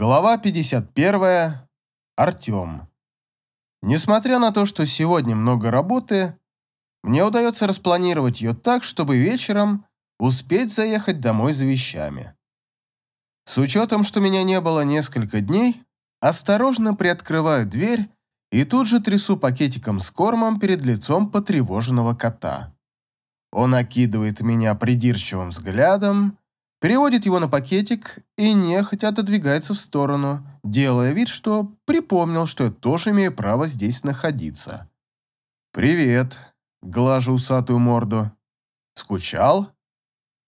Глава 51. Артем. Несмотря на то, что сегодня много работы, мне удается распланировать ее так, чтобы вечером успеть заехать домой за вещами. С учетом, что меня не было несколько дней, осторожно приоткрываю дверь и тут же трясу пакетиком с кормом перед лицом потревоженного кота. Он окидывает меня придирчивым взглядом, переводит его на пакетик и нехотя отодвигается в сторону, делая вид, что припомнил, что я тоже имею право здесь находиться. «Привет», — глажу усатую морду. «Скучал?»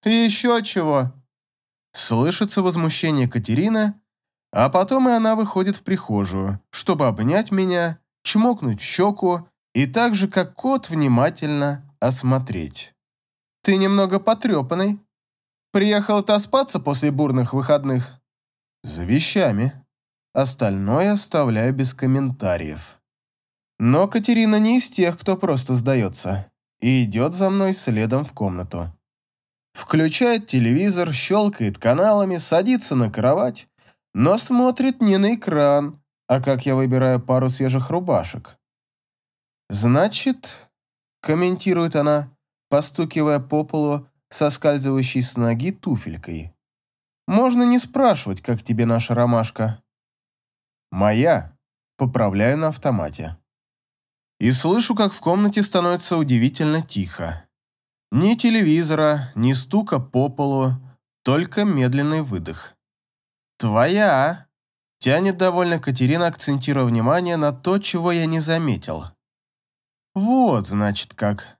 «Еще чего?» Слышится возмущение Катерины, а потом и она выходит в прихожую, чтобы обнять меня, чмокнуть в щеку и так же, как кот, внимательно осмотреть. «Ты немного потрепанный», Приехал отоспаться после бурных выходных. За вещами. Остальное оставляю без комментариев. Но Катерина не из тех, кто просто сдается, и идет за мной следом в комнату. Включает телевизор, щелкает каналами, садится на кровать, но смотрит не на экран, а как я выбираю пару свежих рубашек. «Значит», — комментирует она, постукивая по полу соскальзывающей с ноги туфелькой. «Можно не спрашивать, как тебе наша ромашка». «Моя», — поправляю на автомате. И слышу, как в комнате становится удивительно тихо. Ни телевизора, ни стука по полу, только медленный выдох. «Твоя!» — тянет довольно Катерина, акцентируя внимание на то, чего я не заметил. «Вот, значит, как.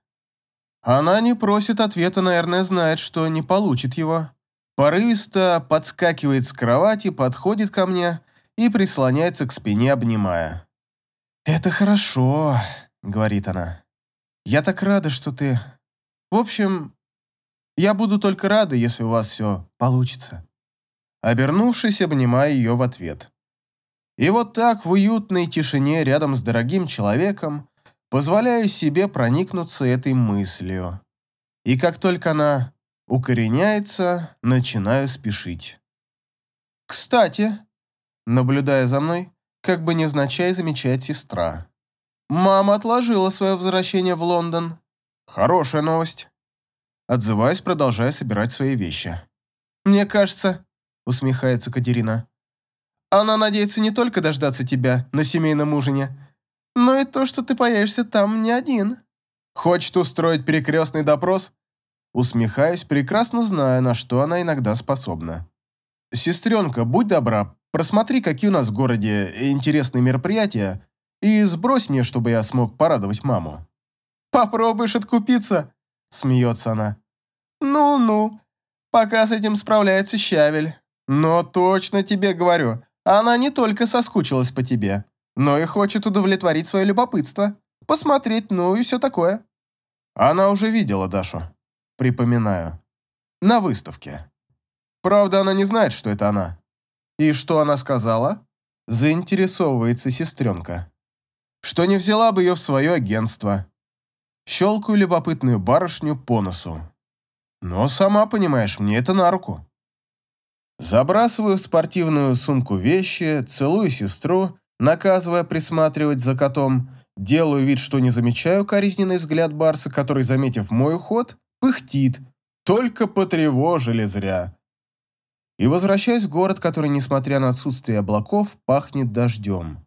Она не просит ответа, наверное, знает, что не получит его. Порывисто подскакивает с кровати, подходит ко мне и прислоняется к спине, обнимая. «Это хорошо», — говорит она. «Я так рада, что ты... В общем, я буду только рада, если у вас все получится». Обернувшись, обнимаю ее в ответ. И вот так в уютной тишине рядом с дорогим человеком позволяю себе проникнуться этой мыслью. И как только она укореняется, начинаю спешить. «Кстати», наблюдая за мной, как бы невзначай замечает сестра. «Мама отложила свое возвращение в Лондон. Хорошая новость». Отзываюсь, продолжая собирать свои вещи. «Мне кажется», — усмехается Катерина, «она надеется не только дождаться тебя на семейном ужине, но и то, что ты появишься там не один. Хочет устроить перекрестный допрос? Усмехаюсь, прекрасно зная, на что она иногда способна. Сестренка, будь добра, просмотри, какие у нас в городе интересные мероприятия, и сбрось мне, чтобы я смог порадовать маму. Попробуешь откупиться? Смеется она. Ну-ну, пока с этим справляется Щавель. Но точно тебе говорю, она не только соскучилась по тебе, но и хочет удовлетворить свое любопытство, посмотреть, ну и все такое. Она уже видела Дашу. Припоминаю. На выставке. Правда, она не знает, что это она. И что она сказала? Заинтересовывается сестренка. Что не взяла бы ее в свое агентство. Щелкаю любопытную барышню по носу. Но сама понимаешь, мне это на руку. Забрасываю в спортивную сумку вещи, целую сестру наказывая присматривать за котом, делаю вид, что не замечаю коризненный взгляд Барса, который, заметив мой уход, пыхтит. Только потревожили зря. И возвращаюсь в город, который, несмотря на отсутствие облаков, пахнет дождем.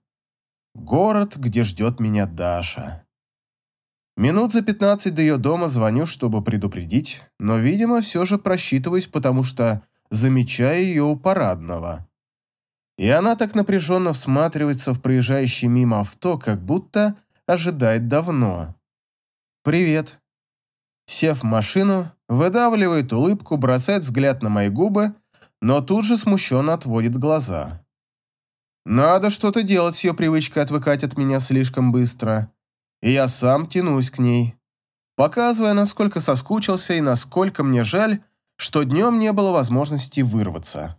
Город, где ждет меня Даша. Минут за пятнадцать до ее дома звоню, чтобы предупредить, но, видимо, все же просчитываюсь, потому что замечаю ее у парадного. И она так напряженно всматривается в проезжающее мимо авто, как будто ожидает давно. «Привет». Сев в машину, выдавливает улыбку, бросает взгляд на мои губы, но тут же смущенно отводит глаза. Надо что-то делать с ее привычкой отвыкать от меня слишком быстро. И я сам тянусь к ней, показывая, насколько соскучился и насколько мне жаль, что днем не было возможности вырваться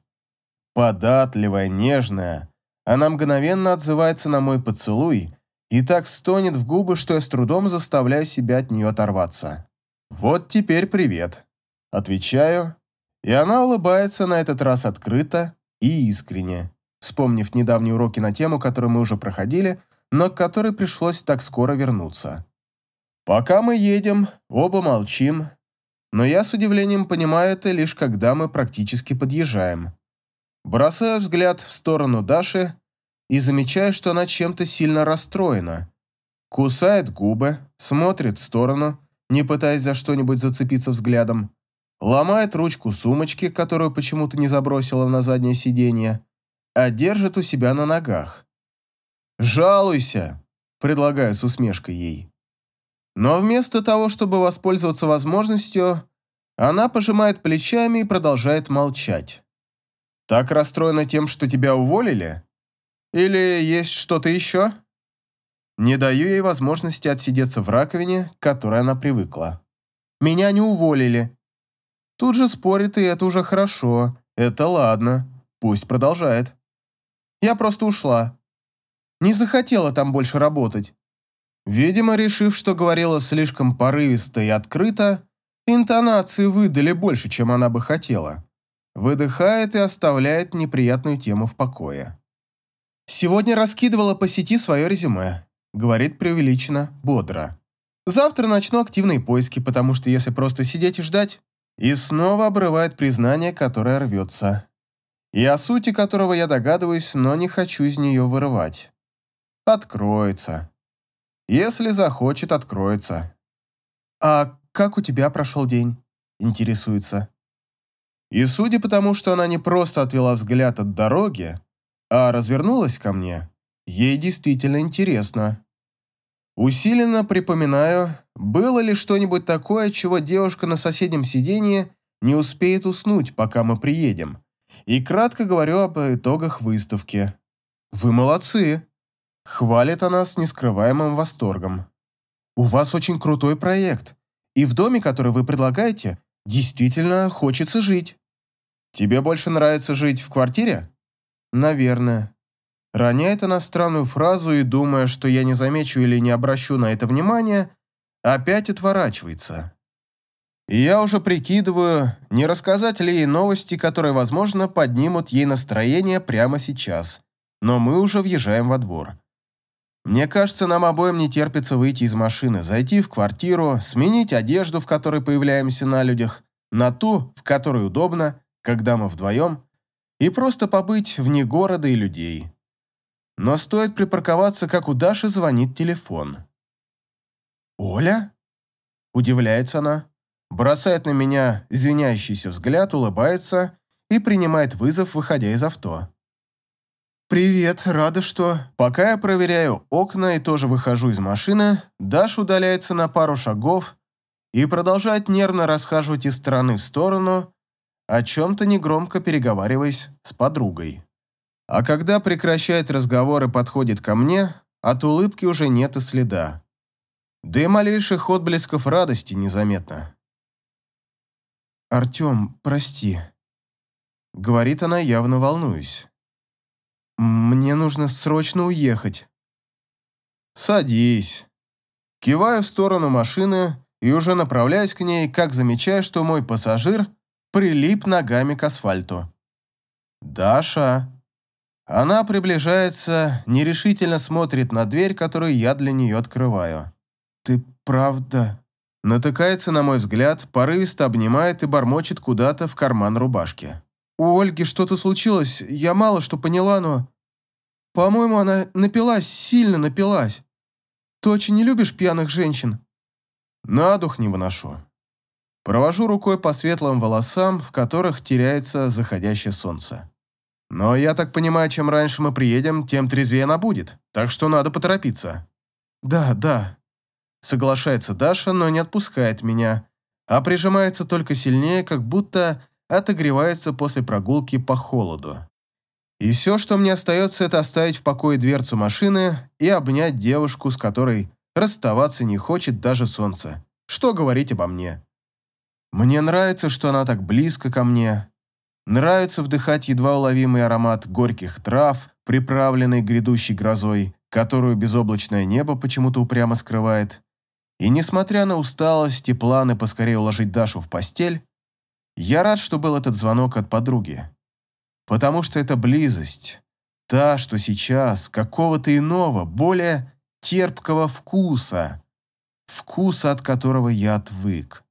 податливая, нежная. Она мгновенно отзывается на мой поцелуй и так стонет в губы, что я с трудом заставляю себя от нее оторваться. «Вот теперь привет», — отвечаю, и она улыбается на этот раз открыто и искренне. вспомнив недавние уроки на тему, которую мы уже проходили, но к которой пришлось так скоро вернуться. Пока мы едем, оба молчим, но я с удивлением понимаю это лишь когда мы практически подъезжаем. Бросаю взгляд в сторону Даши и замечаю, что она чем-то сильно расстроена. Кусает губы, смотрит в сторону, не пытаясь за что-нибудь зацепиться взглядом, ломает ручку сумочки, которую почему-то не забросила на заднее сиденье, а держит у себя на ногах. «Жалуйся», — предлагаю с усмешкой ей. Но вместо того, чтобы воспользоваться возможностью, она пожимает плечами и продолжает молчать. «Так расстроена тем, что тебя уволили? Или есть что-то еще?» Не даю ей возможности отсидеться в раковине, к которой она привыкла. «Меня не уволили». Тут же спорит, и это уже хорошо. Это ладно. Пусть продолжает. Я просто ушла. Не захотела там больше работать. Видимо, решив, что говорила слишком порывисто и открыто, интонации выдали больше, чем она бы хотела. Выдыхает и оставляет неприятную тему в покое. Сегодня раскидывала по сети свое резюме. Говорит преувеличенно, бодро. Завтра начну активные поиски, потому что если просто сидеть и ждать... И снова обрывает признание, которое рвется. И о сути которого я догадываюсь, но не хочу из нее вырывать. Откроется. Если захочет, откроется. «А как у тебя прошел день?» Интересуется. И судя по тому, что она не просто отвела взгляд от дороги, а развернулась ко мне, ей действительно интересно. Усиленно припоминаю, было ли что-нибудь такое, чего девушка на соседнем сиденье не успеет уснуть, пока мы приедем. И кратко говорю об итогах выставки. «Вы молодцы!» Хвалит она с нескрываемым восторгом. «У вас очень крутой проект, и в доме, который вы предлагаете, действительно хочется жить». «Тебе больше нравится жить в квартире?» «Наверное», Роняет она странную фразу и, думая, что я не замечу или не обращу на это внимания, опять отворачивается. И я уже прикидываю, не рассказать ли ей новости, которые, возможно, поднимут ей настроение прямо сейчас. Но мы уже въезжаем во двор. Мне кажется, нам обоим не терпится выйти из машины, зайти в квартиру, сменить одежду, в которой появляемся на людях, на ту, в которой удобно, когда мы вдвоем, и просто побыть вне города и людей. Но стоит припарковаться, как у Даши звонит телефон. «Оля?» – удивляется она, бросает на меня извиняющийся взгляд, улыбается и принимает вызов, выходя из авто. «Привет, рада, что...» Пока я проверяю окна и тоже выхожу из машины, Даша удаляется на пару шагов и продолжает нервно расхаживать из стороны в сторону, о чем-то негромко переговариваясь с подругой. А когда прекращает разговор и подходит ко мне, от улыбки уже нет и следа. Да и малейших отблесков радости незаметно. «Артем, прости», — говорит она, явно волнуюсь. «Мне нужно срочно уехать». «Садись». Киваю в сторону машины и уже направляюсь к ней, как замечаю, что мой пассажир прилип ногами к асфальту. «Даша», она приближается, нерешительно смотрит на дверь, которую я для нее открываю. «Ты правда?» Натыкается на мой взгляд, порывисто обнимает и бормочет куда-то в карман рубашки. «У Ольги что-то случилось, я мало что поняла, но...» «По-моему, она напилась, сильно напилась. Ты очень не любишь пьяных женщин?» «На дух не выношу». Провожу рукой по светлым волосам, в которых теряется заходящее солнце. Но я так понимаю, чем раньше мы приедем, тем трезвее она будет, так что надо поторопиться. Да, да. Соглашается Даша, но не отпускает меня, а прижимается только сильнее, как будто отогревается после прогулки по холоду. И все, что мне остается, это оставить в покое дверцу машины и обнять девушку, с которой расставаться не хочет даже солнце. Что говорить обо мне? Мне нравится, что она так близко ко мне, Нравится вдыхать едва уловимый аромат горьких трав, приправленный грядущей грозой, которую безоблачное небо почему-то упрямо скрывает. И несмотря на усталость и планы поскорее уложить Дашу в постель, я рад, что был этот звонок от подруги. Потому что эта близость, Та, что сейчас, какого-то иного, более терпкого вкуса. Вкуса, от которого я отвык.